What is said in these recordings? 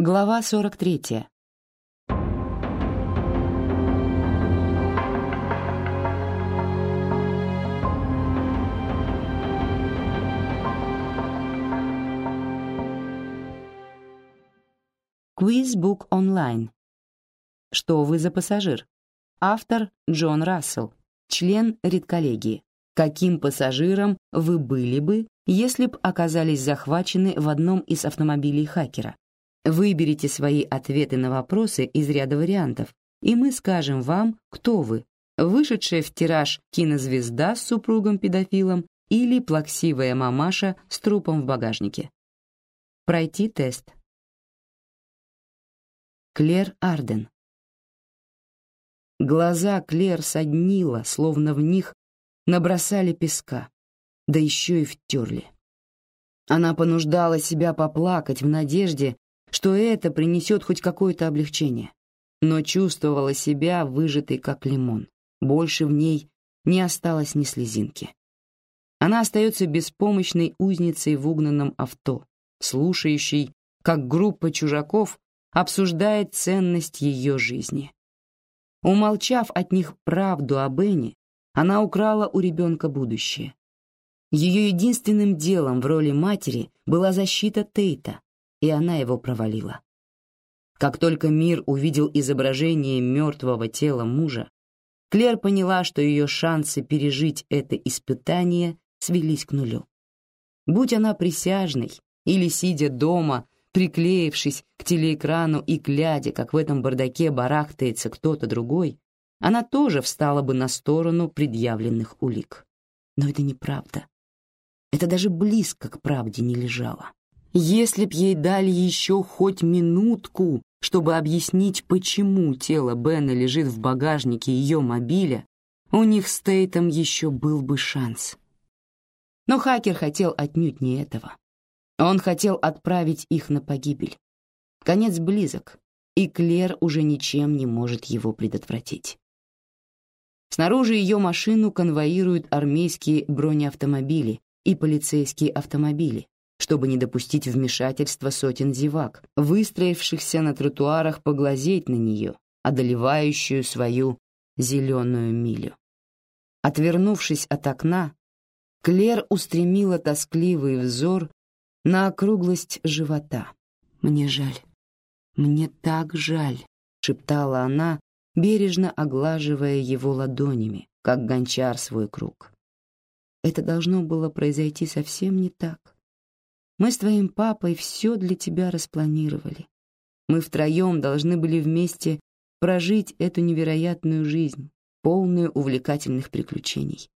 Глава 43. Quizbook онлайн. Что вы за пассажир? Автор Джон Рассел, член редколлегии. Каким пассажиром вы были бы, если б оказались захвачены в одном из автомобилей хакера? Выберите свои ответы на вопросы из ряда вариантов, и мы скажем вам, кто вы, вышедшая в тираж кинозвезда с супругом-педофилом или плаксивая мамаша с трупом в багажнике. Пройти тест. Клер Арден. Глаза Клер соднило, словно в них набросали песка, да еще и втерли. Она понуждала себя поплакать в надежде, что это принесет хоть какое-то облегчение, но чувствовала себя выжатой, как лимон. Больше в ней не осталось ни слезинки. Она остается беспомощной узницей в угнанном авто, слушающей, как группа чужаков обсуждает ценность ее жизни. Умолчав от них правду о Бенни, она украла у ребенка будущее. Ее единственным делом в роли матери была защита Тейта, и она его провалила. Как только мир увидел изображение мертвого тела мужа, Клер поняла, что ее шансы пережить это испытание свелись к нулю. Будь она присяжной или сидя дома, приклеившись к телеэкрану и глядя, как в этом бардаке барахтается кто-то другой, она тоже встала бы на сторону предъявленных улик. Но это неправда. Это даже близко к правде не лежало. Если б ей дали еще хоть минутку, чтобы объяснить, почему тело Бена лежит в багажнике ее мобиля, у них с Тейтом еще был бы шанс. Но хакер хотел отнюдь не этого. Он хотел отправить их на погибель. Конец близок, и Клер уже ничем не может его предотвратить. Снаружи ее машину конвоируют армейские бронеавтомобили и полицейские автомобили, чтобы не допустить вмешательства сотен зевак, выстроившихся на тротуарах поглазеть на нее, одолевающую свою зеленую милю. Отвернувшись от окна, Клер устремила тоскливый взор на округлость живота. «Мне жаль, мне так жаль», — шептала она, бережно оглаживая его ладонями, как гончар свой круг. Это должно было произойти совсем не так. Мы с твоим папой все для тебя распланировали. Мы втроем должны были вместе прожить эту невероятную жизнь, полную увлекательных приключений.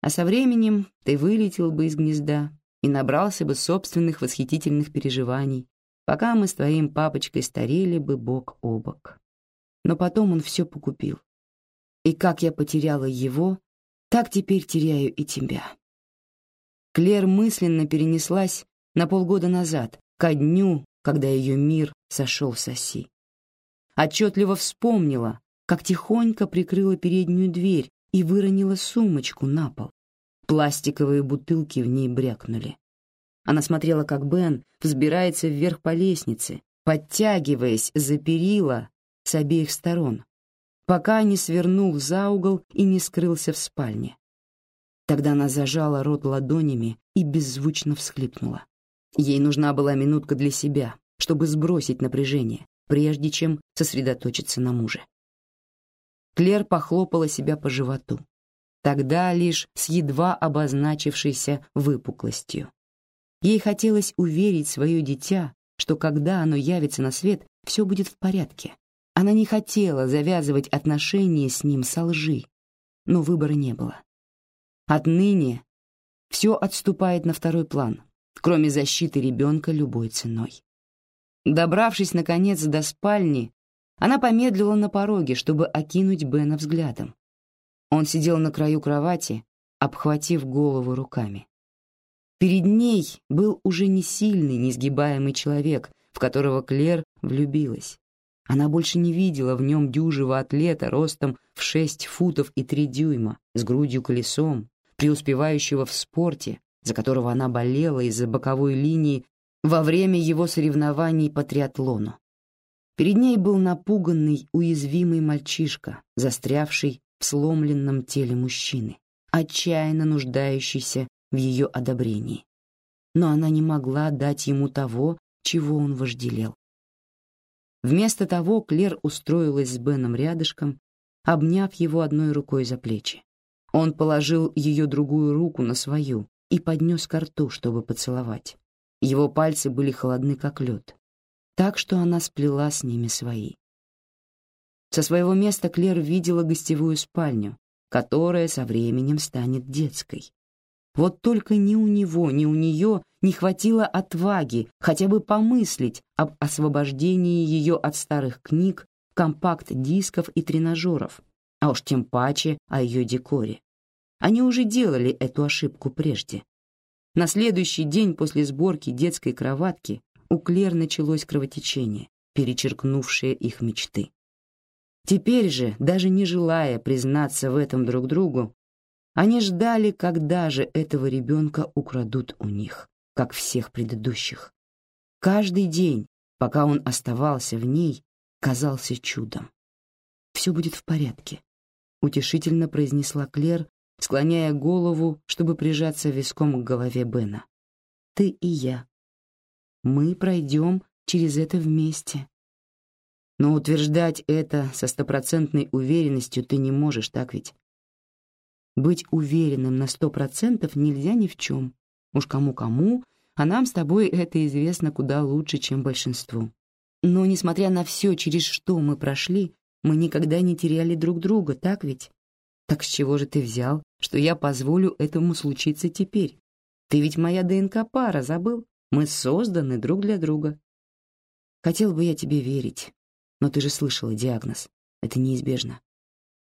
А со временем ты вылетел бы из гнезда и набрался бы собственных восхитительных переживаний, пока мы с твоим папочкой старели бы бок о бок. Но потом он все покупил. И как я потеряла его, так теперь теряю и тебя. Клер мысленно перенеслась на полгода назад, ко дню, когда ее мир сошел с оси. Отчетливо вспомнила, как тихонько прикрыла переднюю дверь и выронила сумочку на пол. Пластиковые бутылки в ней брякнули. Она смотрела, как Бен взбирается вверх по лестнице, подтягиваясь за перила с обеих сторон, пока не свернул за угол и не скрылся в спальне. Тогда она зажала рот ладонями и беззвучно всхлипнула. Ей нужна была минутка для себя, чтобы сбросить напряжение, прежде чем сосредоточиться на муже. Клер похлопала себя по животу, тогда лишь с едва обозначившейся выпуклостью. Ей хотелось уверить свое дитя, что когда оно явится на свет, все будет в порядке. Она не хотела завязывать отношения с ним со лжи, но выбора не было. Отныне все отступает на второй план, кроме защиты ребенка любой ценой. Добравшись, наконец, до спальни, она помедлила на пороге, чтобы окинуть Бена взглядом. Он сидел на краю кровати, обхватив голову руками. Перед ней был уже не сильный, несгибаемый человек, в которого Клер влюбилась. Она больше не видела в нем дюжего атлета ростом в шесть футов и три дюйма, с грудью колесом, преуспевающего в спорте, за которого она болела из-за боковой линии во время его соревнований по триатлону. Перед ней был напуганный, уязвимый мальчишка, застрявший в сломленном теле мужчины, отчаянно нуждающийся в ее одобрении. Но она не могла дать ему того, чего он вожделел. Вместо того Клер устроилась с Беном рядышком, обняв его одной рукой за плечи. Он положил ее другую руку на свою и поднес к рту, чтобы поцеловать. Его пальцы были холодны, как лед, так что она сплела с ними свои. Со своего места Клер видела гостевую спальню, которая со временем станет детской. Вот только ни у него, ни у нее не хватило отваги хотя бы помыслить об освобождении ее от старых книг, компакт-дисков и тренажеров, а уж тем паче о ее декоре. Они уже делали эту ошибку прежде. На следующий день после сборки детской кроватки у Клер началось кровотечение, перечеркнувшее их мечты. Теперь же, даже не желая признаться в этом друг другу, они ждали, когда же этого ребенка украдут у них, как всех предыдущих. Каждый день, пока он оставался в ней, казался чудом. «Все будет в порядке», — утешительно произнесла Клер, склоняя голову, чтобы прижаться виском к голове Бена. «Ты и я. Мы пройдем через это вместе». Но утверждать это со стопроцентной уверенностью ты не можешь, так ведь? Быть уверенным на сто процентов нельзя ни в чем. Уж кому-кому, а нам с тобой это известно куда лучше, чем большинству. Но, несмотря на все, через что мы прошли, мы никогда не теряли друг друга, так ведь? Так с чего же ты взял, что я позволю этому случиться теперь? Ты ведь моя ДНК-пара, забыл? Мы созданы друг для друга. Хотел бы я тебе верить, но ты же слышала диагноз. Это неизбежно.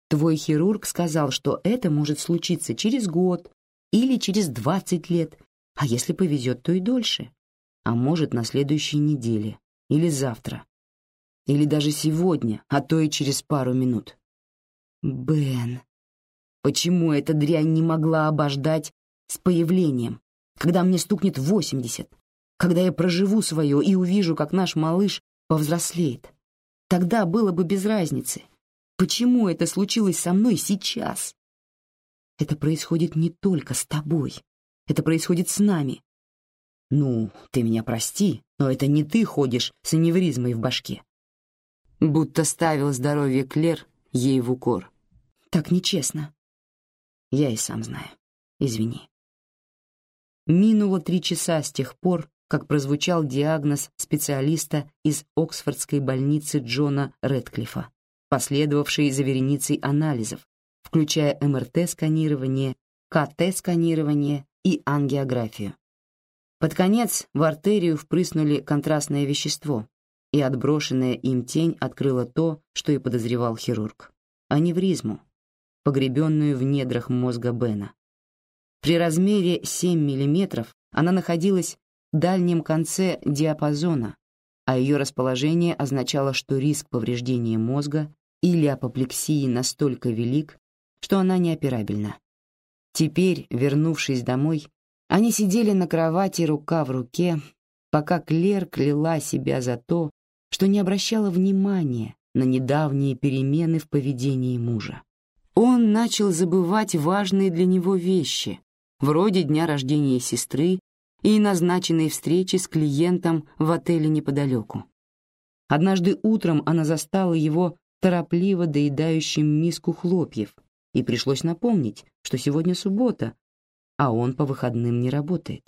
Твой хирург сказал, что это может случиться через год или через 20 лет, а если повезет, то и дольше. А может, на следующей неделе или завтра. Или даже сегодня, а то и через пару минут. Бен, почему эта дрянь не могла обождать с появлением, когда мне стукнет 80, когда я проживу свое и увижу, как наш малыш повзрослеет? Тогда было бы без разницы — Почему это случилось со мной сейчас? Это происходит не только с тобой. Это происходит с нами. Ну, ты меня прости, но это не ты ходишь с аневризмой в башке. Будто ставил здоровье Клер ей в укор. Так нечестно. Я и сам знаю. Извини. Минуло три часа с тех пор, как прозвучал диагноз специалиста из Оксфордской больницы Джона Редклифа последовавшие за вереницей анализов, включая МРТ-сканирование, КТ-сканирование и ангиографию. Под конец в артерию впрыснули контрастное вещество, и отброшенная им тень открыла то, что и подозревал хирург — аневризму, погребенную в недрах мозга Бена. При размере 7 мм она находилась в дальнем конце диапазона, а ее расположение означало, что риск повреждения мозга или апоплексии настолько велик, что она неоперабельна. Теперь, вернувшись домой, они сидели на кровати рука в руке, пока Клер кляла себя за то, что не обращала внимания на недавние перемены в поведении мужа. Он начал забывать важные для него вещи, вроде дня рождения сестры и назначенной встречи с клиентом в отеле неподалеку. Однажды утром она застала его торопливо доедающим миску хлопьев, и пришлось напомнить, что сегодня суббота, а он по выходным не работает.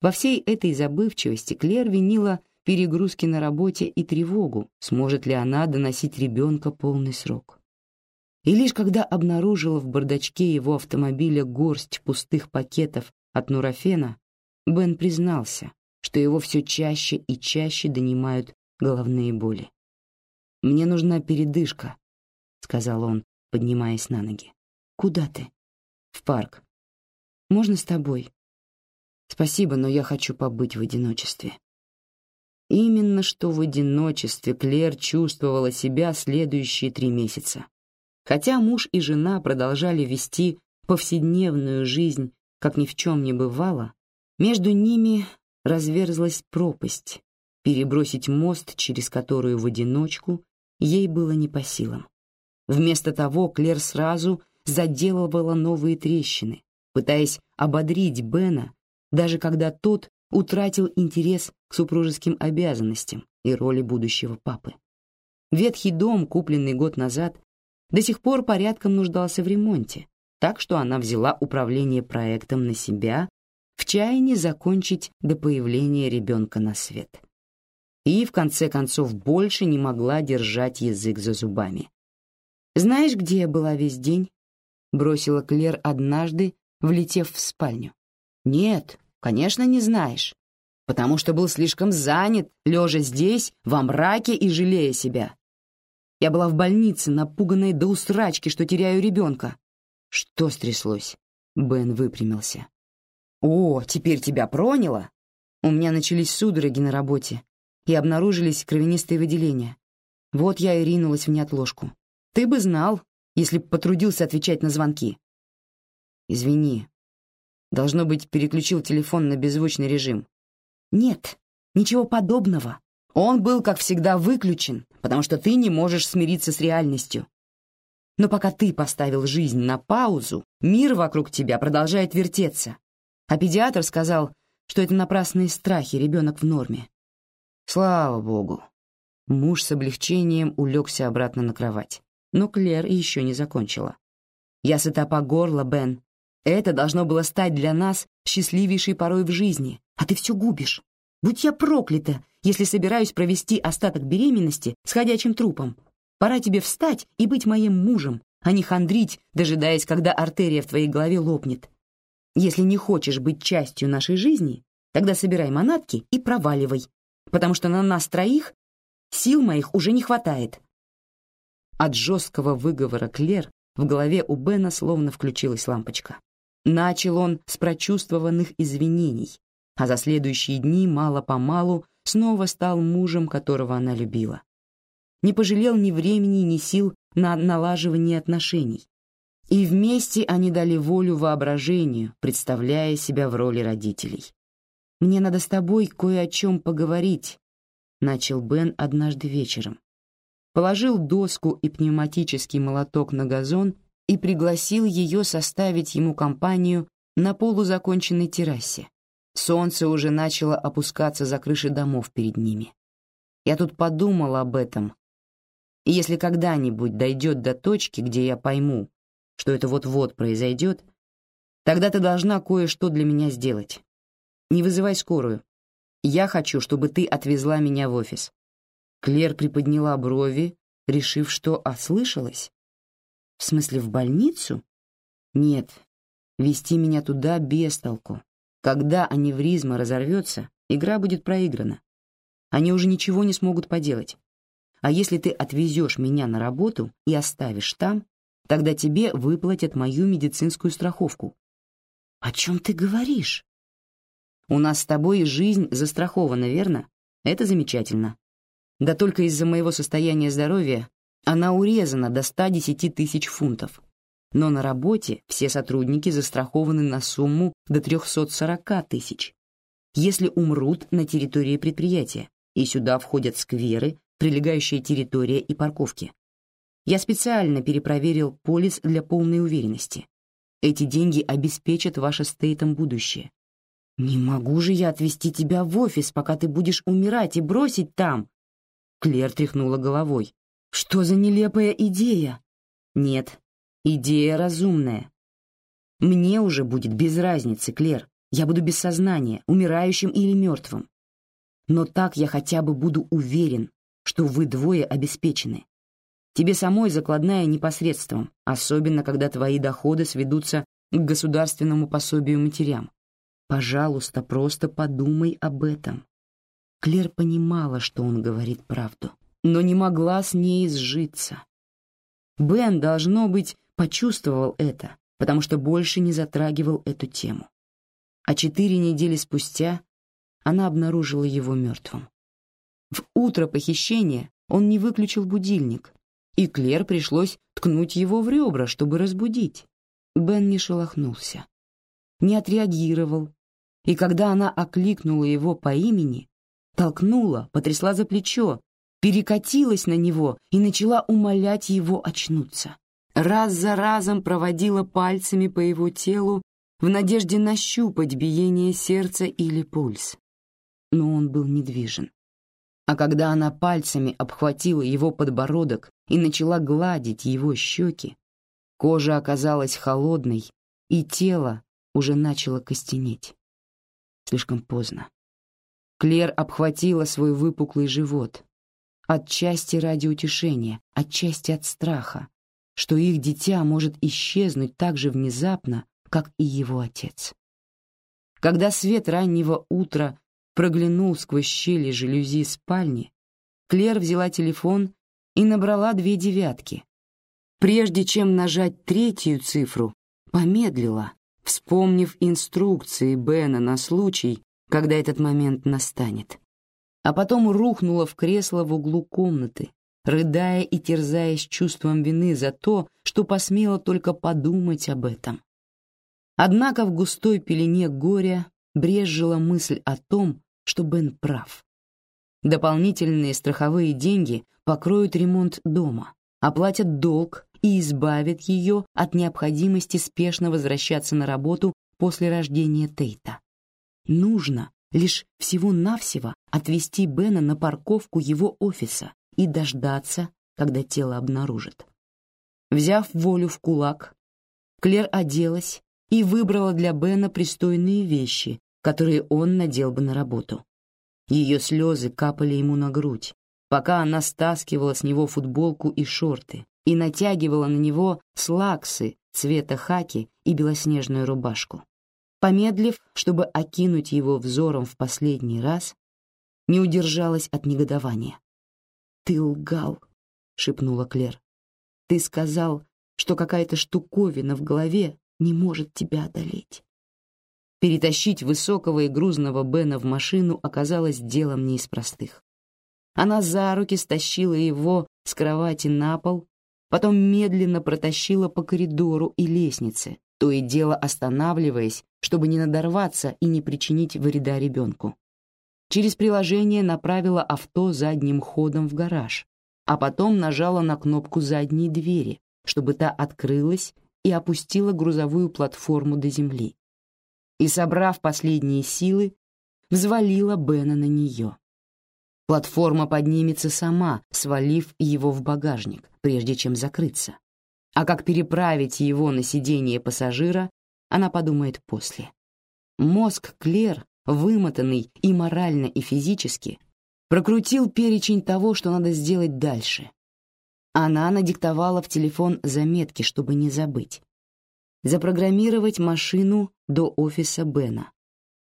Во всей этой забывчивости Клер винила перегрузки на работе и тревогу, сможет ли она доносить ребенка полный срок. И лишь когда обнаружила в бардачке его автомобиля горсть пустых пакетов от нурофена, Бен признался, что его все чаще и чаще донимают головные боли. «Мне нужна передышка», — сказал он, поднимаясь на ноги. «Куда ты?» «В парк. Можно с тобой?» «Спасибо, но я хочу побыть в одиночестве». Именно что в одиночестве Клер чувствовала себя следующие три месяца. Хотя муж и жена продолжали вести повседневную жизнь, как ни в чем не бывало, между ними разверзлась пропасть, перебросить мост, через которую в одиночку ей было не по силам. Вместо того Клер сразу заделывала новые трещины, пытаясь ободрить Бена, даже когда тот утратил интерес к супружеским обязанностям и роли будущего папы. Ветхий дом, купленный год назад, до сих пор порядком нуждался в ремонте, так что она взяла управление проектом на себя в чаянии закончить до появления ребенка на свет. И, в конце концов, больше не могла держать язык за зубами. «Знаешь, где я была весь день?» — бросила Клер однажды, влетев в спальню. «Нет, конечно, не знаешь, потому что был слишком занят, лежа здесь, во мраке и жалея себя. Я была в больнице, напуганная до усрачки, что теряю ребенка. Что стряслось? Бен выпрямился. О, теперь тебя проняло? У меня начались судороги на работе и обнаружились кровянистые выделения. Вот я и ринулась в неотложку. Ты бы знал, если б потрудился отвечать на звонки. Извини. Должно быть, переключил телефон на беззвучный режим. Нет, ничего подобного. Он был, как всегда, выключен, потому что ты не можешь смириться с реальностью. Но пока ты поставил жизнь на паузу, мир вокруг тебя продолжает вертеться. А педиатр сказал, что это напрасные страхи, ребенок в норме. Слава богу. Муж с облегчением улегся обратно на кровать. Но Клер еще не закончила. Я сыта по горло, Бен. Это должно было стать для нас счастливейшей порой в жизни, а ты все губишь. Будь я проклята, если собираюсь провести остаток беременности с ходячим трупом. Пора тебе встать и быть моим мужем, а не хандрить, дожидаясь, когда артерия в твоей голове лопнет. Если не хочешь быть частью нашей жизни, тогда собирай манатки и проваливай, потому что на нас троих сил моих уже не хватает». От жесткого выговора Клер в голове у Бена словно включилась лампочка. Начал он с прочувствованных извинений, а за следующие дни мало-помалу снова стал мужем, которого она любила. Не пожалел ни времени, ни сил на налаживание отношений. И вместе они дали волю воображению, представляя себя в роли родителей. «Мне надо с тобой кое о чем поговорить», — начал Бен однажды вечером. Положил доску и пневматический молоток на газон и пригласил ее составить ему компанию на полузаконченной террасе. Солнце уже начало опускаться за крыши домов перед ними. Я тут подумал об этом. И если когда-нибудь дойдет до точки, где я пойму, что это вот-вот произойдет, тогда ты должна кое-что для меня сделать. Не вызывай скорую. Я хочу, чтобы ты отвезла меня в офис. Клер приподняла брови, решив, что ослышалась. В смысле, в больницу? Нет, вести меня туда без толку. Когда аневризма разорвется, игра будет проиграна. Они уже ничего не смогут поделать. А если ты отвезешь меня на работу и оставишь там, тогда тебе выплатят мою медицинскую страховку. О чем ты говоришь? У нас с тобой жизнь застрахована, верно? Это замечательно. Да только из-за моего состояния здоровья она урезана до 110 тысяч фунтов но на работе все сотрудники застрахованы на сумму до 340 тысяч. Если умрут на территории предприятия, и сюда входят скверы, прилегающая территория и парковки. Я специально перепроверил полис для полной уверенности. Эти деньги обеспечат ваше стейтом будущее. Не могу же я отвезти тебя в офис, пока ты будешь умирать и бросить там. Клер тряхнула головой. Что за нелепая идея? Нет, Идея разумная. Мне уже будет без разницы, Клер. Я буду без сознания, умирающим или мертвым. Но так я хотя бы буду уверен, что вы двое обеспечены. Тебе самой закладная непосредством, особенно когда твои доходы сведутся к государственному пособию матерям. Пожалуйста, просто подумай об этом. Клер понимала, что он говорит правду, но не могла с ней сжиться. Бен, должно быть, почувствовал это, потому что больше не затрагивал эту тему. А четыре недели спустя она обнаружила его мертвым. В утро похищения он не выключил будильник, и Клер пришлось ткнуть его в ребра, чтобы разбудить. Бен не шелохнулся, не отреагировал, и когда она окликнула его по имени, толкнула, потрясла за плечо, перекатилась на него и начала умолять его очнуться. Раз за разом проводила пальцами по его телу в надежде нащупать биение сердца или пульс. Но он был недвижен. А когда она пальцами обхватила его подбородок и начала гладить его щеки, кожа оказалась холодной, и тело уже начало костенеть. Слишком поздно. Клер обхватила свой выпуклый живот, отчасти ради утешения, отчасти от страха, что их дитя может исчезнуть так же внезапно, как и его отец. Когда свет раннего утра проглянул сквозь щели жалюзи спальни, Клер взяла телефон и набрала две девятки. Прежде чем нажать третью цифру, помедлила, вспомнив инструкции Бена на случай, когда этот момент настанет. А потом рухнула в кресло в углу комнаты, рыдая и терзаясь чувством вины за то, что посмела только подумать об этом. Однако в густой пелене горя брезжила мысль о том, что Бен прав. Дополнительные страховые деньги покроют ремонт дома, оплатят долг и избавят ее от необходимости спешно возвращаться на работу после рождения Тейта. Нужно лишь всего-навсего отвезти Бена на парковку его офиса и дождаться, когда тело обнаружат. Взяв волю в кулак, Клер оделась и выбрала для Бена пристойные вещи, которые он надел бы на работу. Ее слезы капали ему на грудь, пока она стаскивала с него футболку и шорты и натягивала на него слаксы цвета хаки и белоснежную рубашку. Помедлив, чтобы окинуть его взором в последний раз, не удержалась от негодования. «Ты лгал», — шепнула Клер. «Ты сказал, что какая-то штуковина в голове не может тебя одолеть. Перетащить высокого и грузного Бена в машину оказалось делом не из простых. Она за руки стащила его с кровати на пол, потом медленно протащила по коридору и лестнице, то и дело останавливаясь, чтобы не надорваться и не причинить вреда ребенку. Через приложение направила авто задним ходом в гараж, а потом нажала на кнопку задней двери, чтобы та открылась и опустила грузовую платформу до земли. И, собрав последние силы, взвалила Бена на нее. Платформа поднимется сама, свалив его в багажник, прежде чем закрыться. А как переправить его на сиденье пассажира, она подумает после. Мозг Клер, вымотанный и морально, и физически, прокрутил перечень того, что надо сделать дальше, она надиктовала в телефон заметки, чтобы не забыть. Запрограммировать машину до офиса Бена.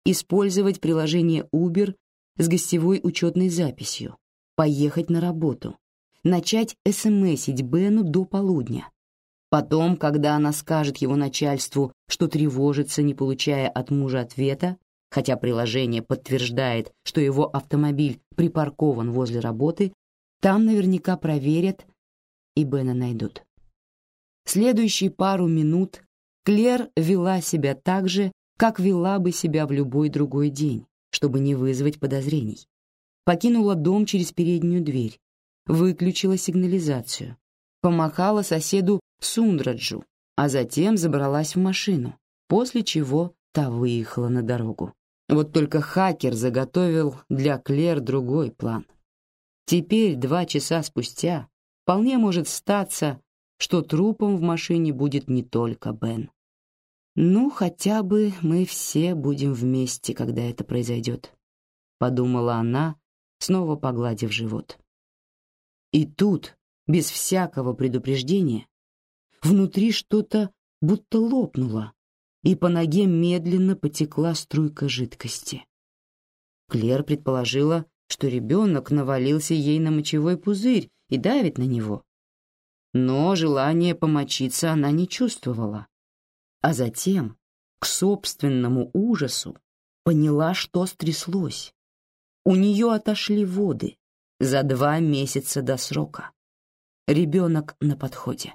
Использовать приложение Uber с гостевой учетной записью. Поехать на работу. Начать смсить Бену до полудня. Потом, когда она скажет его начальству, что тревожится, не получая от мужа ответа, хотя приложение подтверждает, что его автомобиль припаркован возле работы, там наверняка проверят, и Бена найдут. Следующие пару минут Клер вела себя так же, как вела бы себя в любой другой день, чтобы не вызвать подозрений. Покинула дом через переднюю дверь, выключила сигнализацию, помахала соседу Сундраджу, а затем забралась в машину, после чего та выехала на дорогу. Вот только хакер заготовил для Клер другой план. Теперь, два часа спустя, Вполне может статься, что трупом в машине будет не только Бен. Ну, хотя бы мы все будем вместе, когда это произойдет, подумала она, снова погладив живот. И тут, без всякого предупреждения, внутри что-то будто лопнуло, и по ноге медленно потекла струйка жидкости. Клер предположила, что ребенок навалился ей на мочевой пузырь и давит на него. Но желания помочиться она не чувствовала. А затем, к собственному ужасу, поняла, что стряслось. У нее отошли воды за два месяца до срока. Ребенок на подходе.